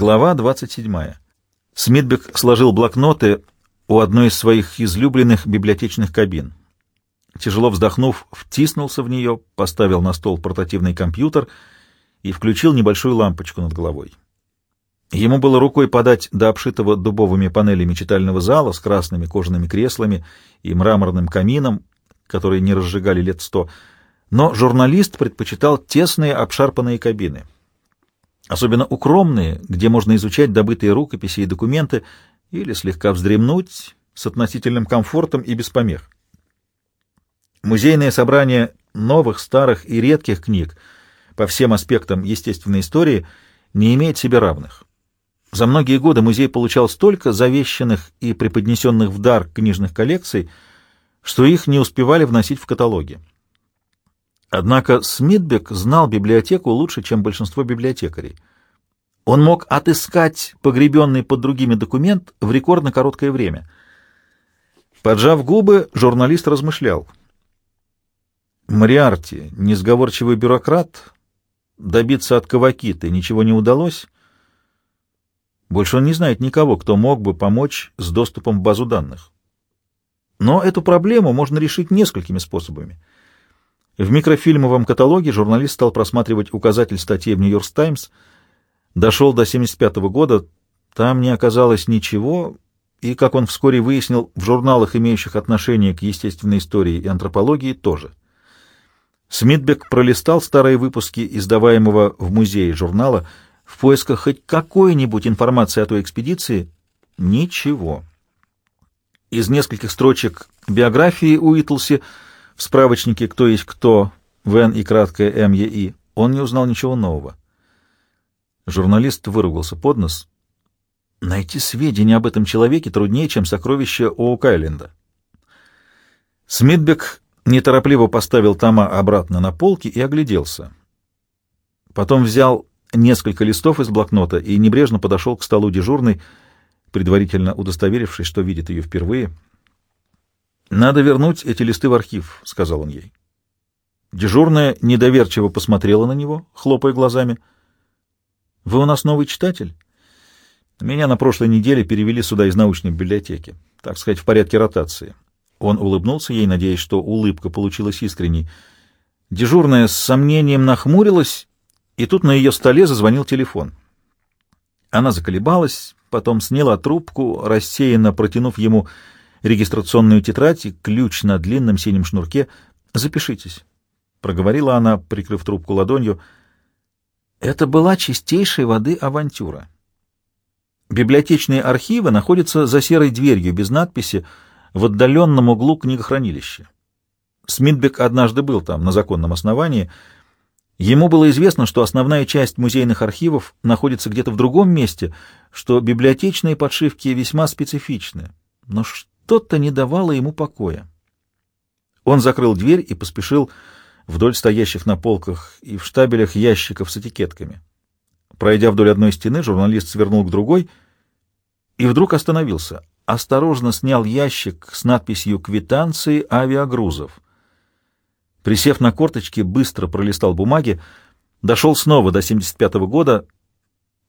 Глава 27. Смитбек сложил блокноты у одной из своих излюбленных библиотечных кабин. Тяжело вздохнув, втиснулся в нее, поставил на стол портативный компьютер и включил небольшую лампочку над головой. Ему было рукой подать до обшитого дубовыми панелями читального зала с красными кожаными креслами и мраморным камином, которые не разжигали лет сто, но журналист предпочитал тесные обшарпанные кабины — особенно укромные, где можно изучать добытые рукописи и документы или слегка вздремнуть с относительным комфортом и без помех. Музейное собрание новых, старых и редких книг по всем аспектам естественной истории не имеет себе равных. За многие годы музей получал столько завещанных и преподнесенных в дар книжных коллекций, что их не успевали вносить в каталоги. Однако Смитбек знал библиотеку лучше, чем большинство библиотекарей. Он мог отыскать погребенный под другими документ в рекордно короткое время. Поджав губы, журналист размышлял. Мариарти, несговорчивый бюрократ, добиться от Кавакиты ничего не удалось. Больше он не знает никого, кто мог бы помочь с доступом в базу данных. Но эту проблему можно решить несколькими способами — в микрофильмовом каталоге журналист стал просматривать указатель статьи в «Нью-Йорк Таймс», дошел до 75 -го года, там не оказалось ничего, и, как он вскоре выяснил, в журналах, имеющих отношение к естественной истории и антропологии, тоже. Смитбек пролистал старые выпуски издаваемого в музее журнала в поисках хоть какой-нибудь информации о той экспедиции. Ничего. Из нескольких строчек биографии Уитлси в справочнике «Кто есть кто» Вен и краткое МЕИ он не узнал ничего нового. Журналист выругался под нос. Найти сведения об этом человеке труднее, чем сокровища Оукайленда. Смитбек неторопливо поставил тома обратно на полки и огляделся. Потом взял несколько листов из блокнота и небрежно подошел к столу дежурной, предварительно удостоверившись, что видит ее впервые — «Надо вернуть эти листы в архив», — сказал он ей. Дежурная недоверчиво посмотрела на него, хлопая глазами. «Вы у нас новый читатель?» «Меня на прошлой неделе перевели сюда из научной библиотеки, так сказать, в порядке ротации». Он улыбнулся ей, надеясь, что улыбка получилась искренней. Дежурная с сомнением нахмурилась, и тут на ее столе зазвонил телефон. Она заколебалась, потом сняла трубку, рассеянно протянув ему регистрационную тетрадь и ключ на длинном синем шнурке. «Запишитесь», — проговорила она, прикрыв трубку ладонью. Это была чистейшей воды авантюра. Библиотечные архивы находятся за серой дверью без надписи в отдаленном углу книгохранилища. Смитбек однажды был там на законном основании. Ему было известно, что основная часть музейных архивов находится где-то в другом месте, что библиотечные подшивки весьма специфичны. Но что-то не давало ему покоя. Он закрыл дверь и поспешил вдоль стоящих на полках и в штабелях ящиков с этикетками. Пройдя вдоль одной стены, журналист свернул к другой и вдруг остановился. Осторожно снял ящик с надписью «Квитанции авиагрузов». Присев на корточки, быстро пролистал бумаги, дошел снова до 75-го года,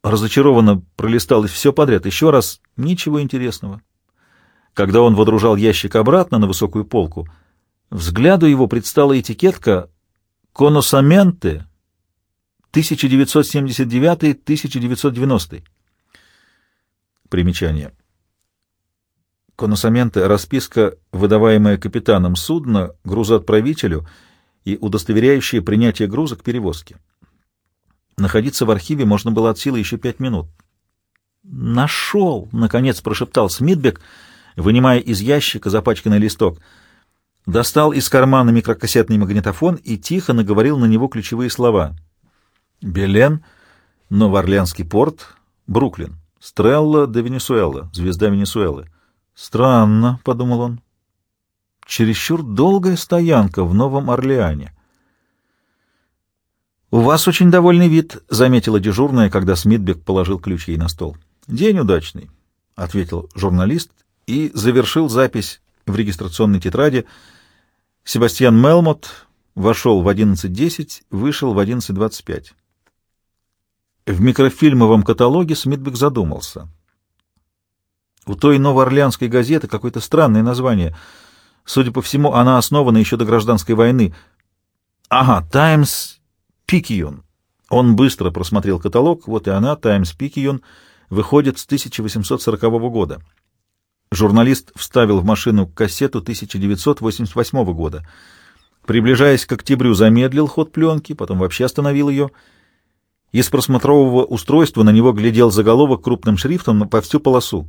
разочарованно пролистал все подряд, еще раз, ничего интересного. Когда он водружал ящик обратно на высокую полку, взгляду его предстала этикетка «Коносаменты 1979-1990». Примечание. Коносаменты — расписка, выдаваемая капитаном судна грузоотправителю и удостоверяющая принятие груза к перевозке. Находиться в архиве можно было от силы еще пять минут. «Нашел!» — наконец прошептал Смитбек — вынимая из ящика запачканный листок. Достал из кармана микрокассетный магнитофон и тихо наговорил на него ключевые слова. «Белен, Новоорлеанский порт, Бруклин, Стрелла де Венесуэла, звезда Венесуэлы». «Странно», — подумал он. «Чересчур долгая стоянка в Новом Орлеане». «У вас очень довольный вид», — заметила дежурная, когда Смитбек положил ключ ей на стол. «День удачный», — ответил журналист и завершил запись в регистрационной тетради. Себастьян Мелмот вошел в 11.10, вышел в 11.25. В микрофильмовом каталоге Смитбек задумался. У той новоорлеанской газеты какое-то странное название. Судя по всему, она основана еще до гражданской войны. Ага, «Таймс Пикион». Он быстро просмотрел каталог, вот и она, «Таймс Пикион», выходит с 1840 года. Журналист вставил в машину кассету 1988 года. Приближаясь к октябрю, замедлил ход пленки, потом вообще остановил ее. Из просмотрового устройства на него глядел заголовок крупным шрифтом по всю полосу.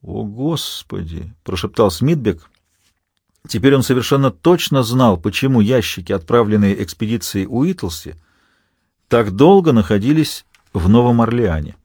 «О, Господи!» — прошептал Смитбек. Теперь он совершенно точно знал, почему ящики, отправленные экспедицией Уитлси, так долго находились в Новом Орлеане.